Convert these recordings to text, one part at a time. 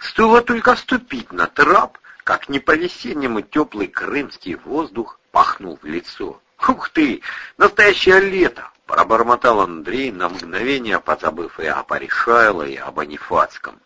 Стоило только ступить на трап, как не по-весеннему теплый крымский воздух пахнул в лицо. «Ух ты! Настоящее лето!» — пробормотал Андрей на мгновение, позабыв и о Паришайло, и об Анифатском.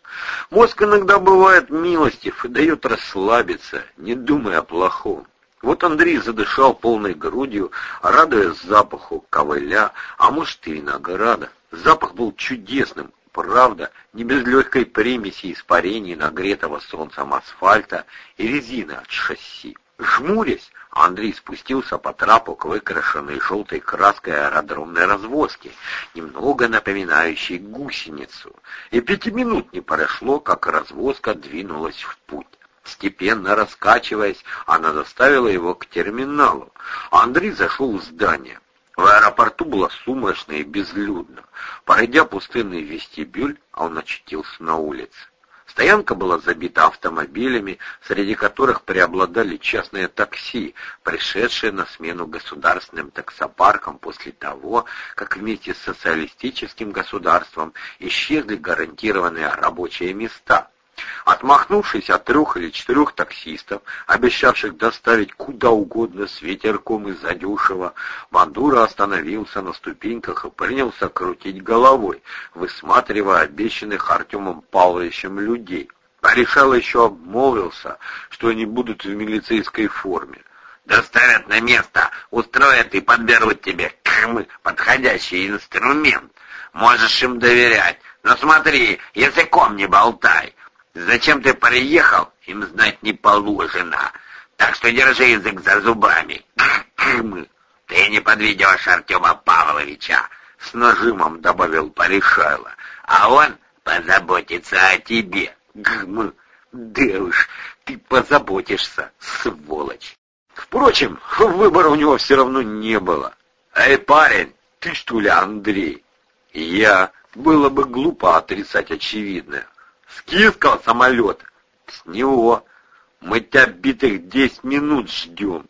Мозг иногда бывает милостив и дает расслабиться, не думая о плохом. Вот Андрей задышал полной грудью, радуясь запаху ковыля, а может и винограда. Запах был чудесным, правда, не без легкой примеси испарений нагретого солнцем асфальта и резины от шасси. Жмурясь, Андрей спустился по трапу к выкрашенной желтой краской аэродромной развозке, немного напоминающей гусеницу. И пяти минут не прошло, как развозка двинулась в путь. Степенно раскачиваясь, она доставила его к терминалу. Андрей зашел в здание. В аэропорту было сумрачно и безлюдно. Пройдя пустынный вестибюль, он очутился на улице. Стоянка была забита автомобилями, среди которых преобладали частные такси, пришедшие на смену государственным таксопаркам после того, как вместе с социалистическим государством исчезли гарантированные рабочие места. Отмахнувшись от трех или четырех таксистов, обещавших доставить куда угодно с ветерком и задешево, Бандура остановился на ступеньках и принялся крутить головой, высматривая обещанных Артемом Павловичем людей. Порешал еще обмолвился, что они будут в милицейской форме. «Доставят на место, устроят и подберут тебе кхм, подходящий инструмент. Можешь им доверять, но смотри, языком не болтай». Зачем ты приехал, им знать не положено. Так что держи язык за зубами. Ты не подведешь Артема Павловича, с нажимом добавил Паришайло. А он позаботится о тебе. Гм, да ты позаботишься, сволочь. Впрочем, выбора у него все равно не было. Эй, парень, ты что ли Андрей? Я. Было бы глупо отрицать очевидное. С Киевского самолета. С него. Мы тебя битых десять минут ждем.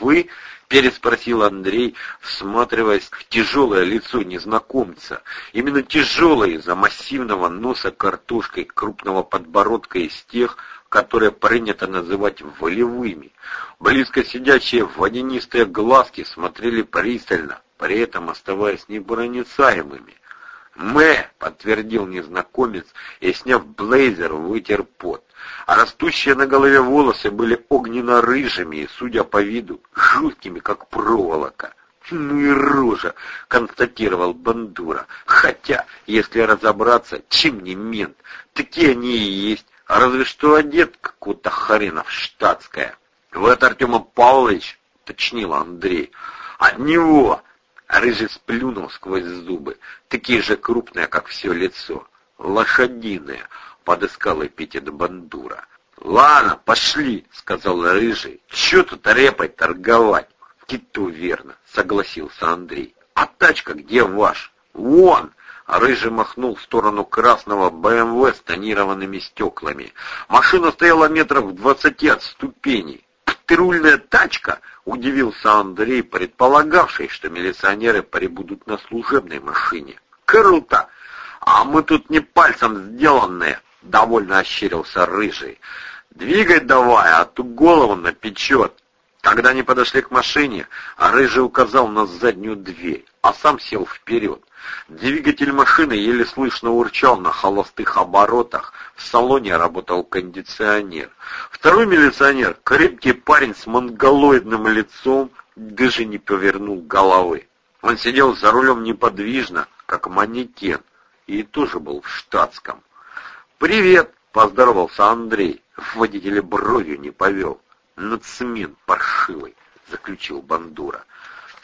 Вы? Переспросил Андрей, всматриваясь в тяжелое лицо незнакомца. Именно тяжелое из-за массивного носа картошкой, крупного подбородка из тех, которые принято называть волевыми. Близко сидящие водянистые глазки смотрели пристально, при этом оставаясь непроницаемыми. «Мэ!» — подтвердил незнакомец и, сняв блейзер, вытер пот. А растущие на голове волосы были огненно-рыжими и, судя по виду, жуткими, как проволока. «Ну и рожа!» — констатировал Бандура. «Хотя, если разобраться, чем не мент? Такие они и есть, а разве что одет какого-то хрена в штатское». «Вот Артема Павлович», — точнил Андрей, — «от него!» Рыжий сплюнул сквозь зубы, такие же крупные, как все лицо. Лошадиные, подыскал эпитет Бандура. «Ладно, пошли», — сказал Рыжий. «Че тут репать, торговать?» «Киту верно», — согласился Андрей. «А тачка где ваш?» «Вон!» А Рыжий махнул в сторону красного БМВ с тонированными стеклами. Машина стояла метров в двадцати от ступеней. «Патрульная тачка?» — удивился Андрей, предполагавший, что милиционеры прибудут на служебной машине. «Круто! А мы тут не пальцем сделанные!» — довольно ощерился Рыжий. «Двигай давай, а то голову напечет!» Когда они подошли к машине, Рыжий указал на заднюю дверь, а сам сел вперед. Двигатель машины еле слышно урчал на холостых оборотах, в салоне работал кондиционер. Второй милиционер, крепкий парень с монголоидным лицом, даже не повернул головы. Он сидел за рулем неподвижно, как манекен, и тоже был в штатском. «Привет!» — поздоровался Андрей. Водитель бровью не повел. «Нацмен паршивый!» — заключил Бандура.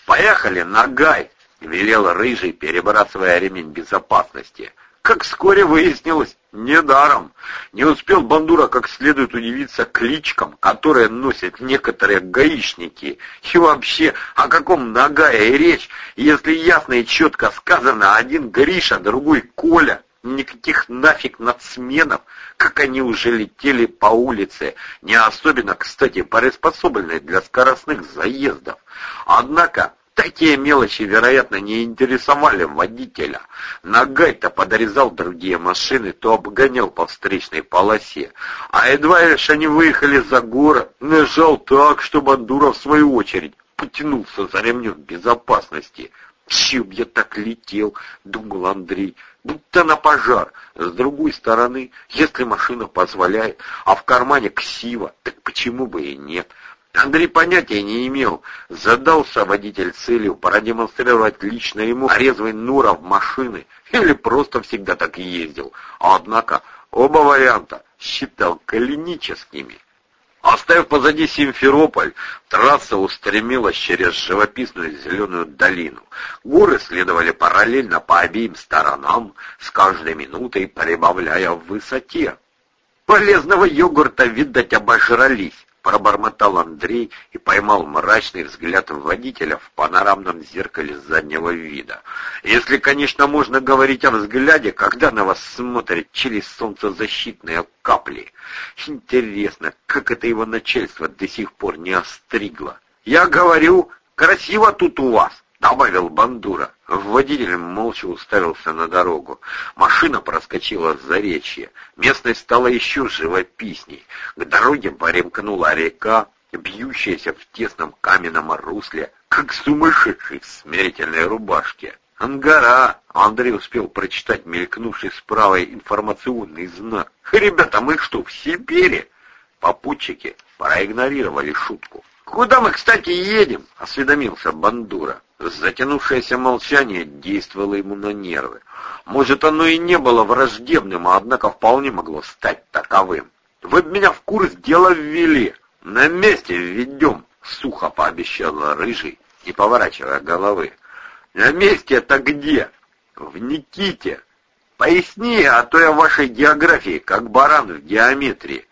«Поехали, нагай!» — велел Рыжий, перебрасывая ремень безопасности. Как вскоре выяснилось, недаром. Не успел Бандура как следует удивиться кличкам, которые носят некоторые гаишники. И вообще, о каком Нагае речь, если ясно и четко сказано, один Гриша, другой Коля. Никаких нафиг нацменов, как они уже летели по улице, не особенно, кстати, приспособленной для скоростных заездов. Однако Такие мелочи, вероятно, не интересовали водителя. Нагай-то подрезал другие машины, то обгонял по встречной полосе. А едва лишь они выехали за город, нажал так, что Бандура в свою очередь потянулся за ремнем безопасности. «Чем я так летел?» — думал Андрей. «Будто на пожар. С другой стороны, если машина позволяет, а в кармане ксива, так почему бы и нет?» Андрей понятия не имел. Задался водитель целью продемонстрировать лично ему резвый Нуров машины или просто всегда так ездил. Однако оба варианта считал клиническими. Оставив позади Симферополь, трасса устремилась через живописную зеленую долину. Горы следовали параллельно по обеим сторонам, с каждой минутой прибавляя в высоте. Полезного йогурта, видать, обожрались пробормотал Андрей и поймал мрачный взгляд водителя в панорамном зеркале заднего вида. Если, конечно, можно говорить о взгляде, когда на вас смотрят через солнцезащитные капли. Интересно, как это его начальство до сих пор не остригло. Я говорю, красиво тут у вас. — добавил Бандура. Водитель молча уставился на дорогу. Машина проскочила за заречье. Местность стала еще живописней. К дороге поремкнула река, бьющаяся в тесном каменном русле, как сумасшедший в смирительной рубашке. «Ангара!» — Андрей успел прочитать мелькнувший справа информационный знак. «Ребята, мы что, в Сибири?» Попутчики проигнорировали шутку. «Куда мы, кстати, едем?» — осведомился Бандура. Затянувшееся молчание действовало ему на нервы. Может, оно и не было враждебным, а однако вполне могло стать таковым. «Вы меня в курс дела ввели. На месте введем», — сухо пообещала Рыжий, не поворачивая головы. «На месте это где?» «В Никите. Поясни, а то я в вашей географии, как баран в геометрии.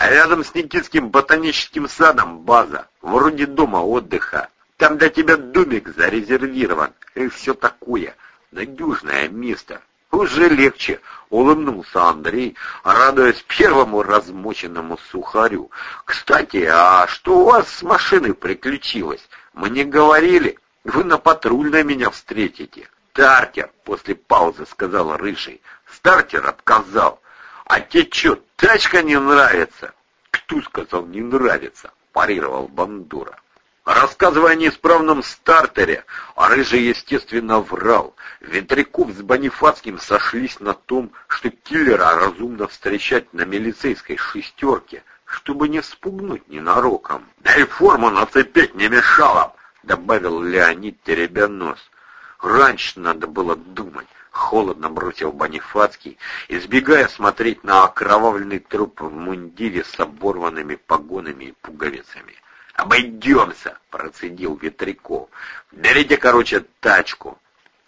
А рядом с Никитским ботаническим садом база, вроде дома отдыха. Там для тебя домик зарезервирован и все такое. Надежное место. Уже легче, улыбнулся Андрей, радуясь первому размоченному сухарю. Кстати, а что у вас с машиной приключилось? Мне говорили, вы на патрульной меня встретите. Стартер, после паузы сказал Рыжий. Стартер отказал. А тебе что, тачка не нравится? Кто сказал не нравится? Парировал Бандура. Рассказывая о неисправном стартере, а Рыжий, естественно, врал. Ветряков с Бонифацким сошлись на том, что киллера разумно встречать на милицейской шестерке, чтобы не спугнуть ненароком. «Да и форму нацепить не мешало!» — добавил Леонид, теребя нос. «Раньше надо было думать», — холодно бросил Бонифацкий, избегая смотреть на окровавленный труп в мундире с оборванными погонами и пуговицами. «Обойдемся!» — процедил Ветряков. «Берите, короче, тачку!»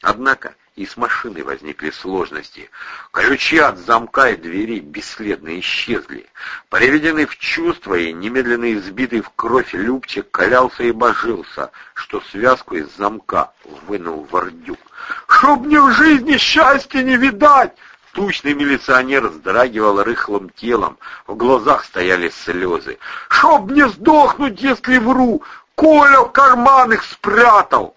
Однако и с машиной возникли сложности. Ключи от замка и двери бесследно исчезли. Приведенный в чувство и немедленно избитый в кровь Любчик калялся и божился, что связку из замка вынул Вордюк. «Чтоб мне в жизни счастья не видать!» Тучный милиционер вздрагивал рыхлым телом, в глазах стояли слезы. «Чтоб не сдохнуть, если вру! Коля в карман их спрятал!»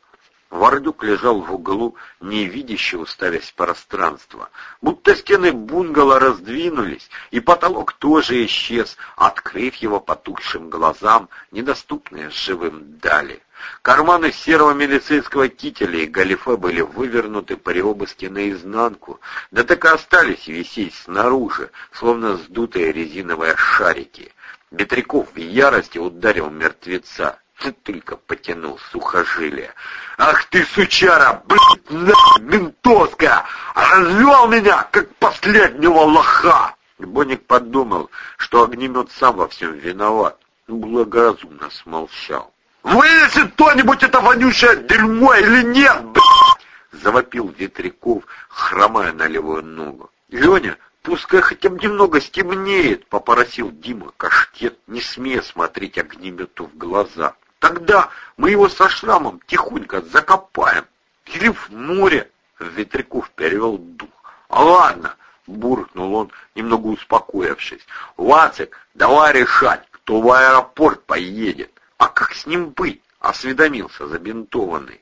Вардюк лежал в углу, невидяще уставясь в пространство. Будто стены бунгало раздвинулись, и потолок тоже исчез, открыв его потухшим глазам, недоступные живым дали. Карманы серого милицейского кителя и галифе были вывернуты при обыске наизнанку, да так и остались висеть снаружи, словно сдутые резиновые шарики. Бетряков в ярости ударил мертвеца. Ты только потянул сухожилие. «Ах ты, сучара, блядь, на, ментоска! Развел меня, как последнего лоха!» Боник подумал, что огнемет сам во всем виноват, но благоразумно смолчал. «Вынесет кто-нибудь это вонючее дерьмо или нет, блядь!» Завопил Ветряков, хромая на левую ногу. «Леня, пускай хотя бы немного стемнеет», — попросил Дима Каштет, не смея смотреть огнемету в глаза. Тогда мы его со шрамом тихонько закопаем. Или в море. Ветряков перевел дух. А ладно, буркнул он, немного успокоившись. Вацик, давай решать, кто в аэропорт поедет. А как с ним быть? осведомился забинтованный.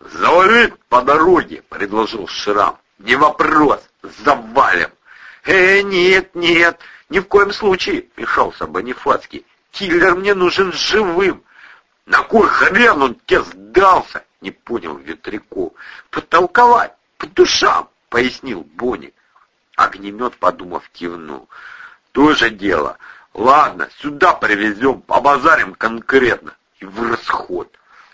«Завалить по дороге!» — предложил Шрам. «Не вопрос, завалим!» «Э, нет, нет, ни в коем случае!» — мешался Бонифацкий. «Киллер мне нужен живым!» «На кой хрен он тебе сдался?» — не понял Ветряков. «Потолковать, по душам!» — пояснил Боник. Огнемет, подумав, кивнул. «То же дело. Ладно, сюда привезем, побазарим конкретно. И в расход».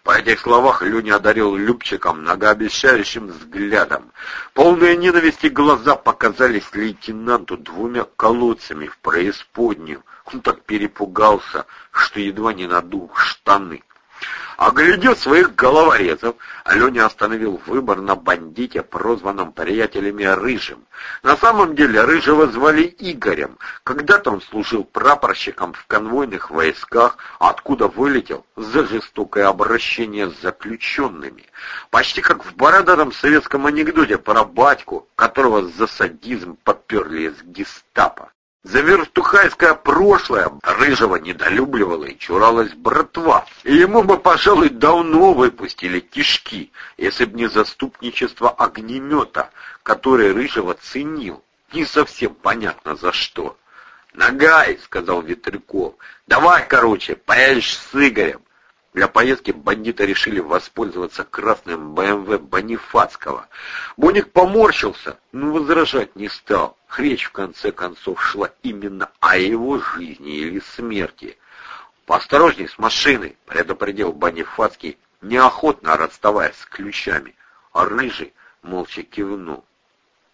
По этих словах Люня одарил Любчиком многообещающим взглядом. Полные ненависти глаза показались лейтенанту двумя колодцами в преисподнюю. Он так перепугался, что едва не надул штаны. Оглядев своих головорезов, Аленя остановил выбор на бандите, прозванном приятелями Рыжим. На самом деле Рыжего звали Игорем. Когда-то он служил прапорщиком в конвойных войсках, откуда вылетел за жестокое обращение с заключенными. Почти как в бородатом советском анекдоте про батьку, которого за садизм подперли из гестапо. За вертухайское прошлое Рыжего недолюбливала и чуралась братва, и ему бы, пожалуй, давно выпустили кишки, если б не заступничество огнемета, которое Рыжего ценил. Не совсем понятно за что. «Нагай!» — сказал Ветряков. «Давай, короче, поедешь с Игорем. Для поездки бандиты решили воспользоваться красным БМВ Бонифацкого. Боник поморщился, но возражать не стал. Речь в конце концов шла именно о его жизни или смерти. «Поосторожней с машиной», — предупредил Бонифацкий, неохотно расставаясь с ключами. А Рыжий молча кивнул.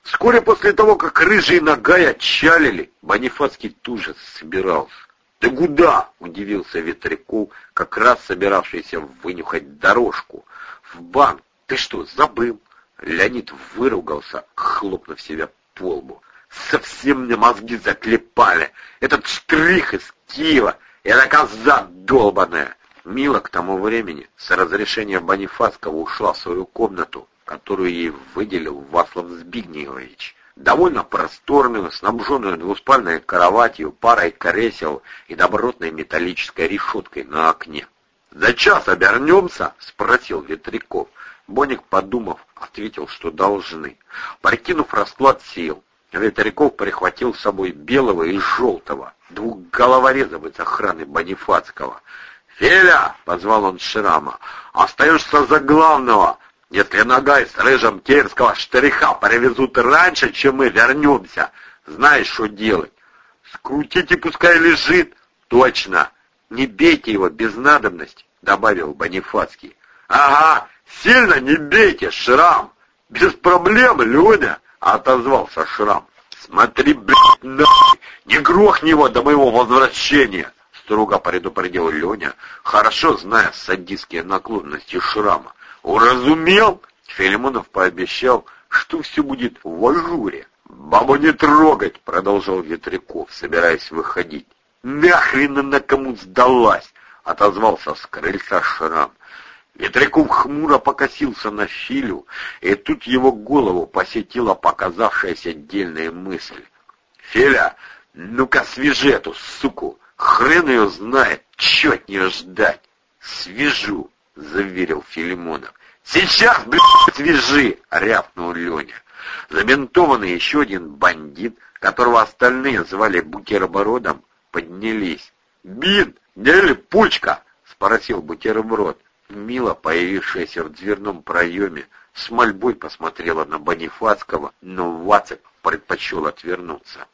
Вскоре после того, как Рыжий и Нагай отчалили, Бонифацкий тоже собирался. «Ты куда?» — удивился Ветряков, как раз собиравшийся вынюхать дорожку. «В банк. Ты что, забыл?» Леонид выругался, хлопнув себя по лбу. «Совсем мне мозги заклепали! Этот штрих из Киева! Это коза долбаная!» Мила к тому времени с разрешения Бонифацкого ушла в свою комнату, которую ей выделил Васлав Збигневович довольно просторную, снабженную двуспальной кроватью, парой кресел и добротной металлической решеткой на окне. «За час обернемся?» — спросил Ветряков. Боник, подумав, ответил, что должны. Прикинув расклад сил, Ветряков прихватил с собой белого и желтого, двух головорезов из охраны Бонифацкого. «Феля!» — позвал он Шрама. «Остаешься за главного! Если Нагай с Рыжим Кирского штриха привезут раньше, чем мы вернемся, знаешь, что делать? Скрутите, пускай лежит. Точно. Не бейте его без надобности, добавил Бонифацкий. Ага, сильно не бейте, Шрам. Без проблем, Леня, отозвался Шрам. Смотри, блядь, нахуй, не грохни его до моего возвращения, строго предупредил Леня, хорошо зная садистские наклонности Шрама. «Уразумел?» Филимонов пообещал, что все будет в ажуре. «Бабу не трогать!» — продолжал Ветряков, собираясь выходить. «Нахрен она кому сдалась!» — отозвался с крыльца Шрам. Ветряков хмуро покосился на Филю, и тут его голову посетила показавшаяся отдельная мысль. «Филя, ну-ка свяжи эту суку! Хрен ее знает, чё от нее ждать!» «Свяжу!» — заверил Филимонов. «Сейчас, блядь, свяжи!» — рявкнул Леня. Забинтованный еще один бандит, которого остальные звали бутербродом, поднялись. «Бин, не пучка?» — спросил бутерброд. Мила, появившаяся в дверном проеме, с мольбой посмотрела на Бонифацкого, но Вацик предпочел отвернуться.